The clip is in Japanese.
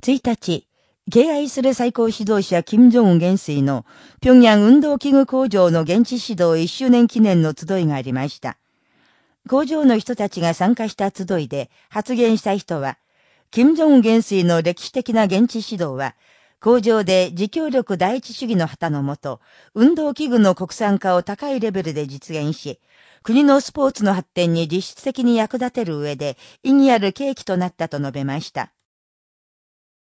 1日、敬愛する最高指導者金正恩元帥の平壌運動器具工場の現地指導1周年記念の集いがありました。工場の人たちが参加した集いで発言した人は、金正恩元帥の歴史的な現地指導は、工場で自協力第一主義の旗のもと、運動器具の国産化を高いレベルで実現し、国のスポーツの発展に実質的に役立てる上で意義ある契機となったと述べました。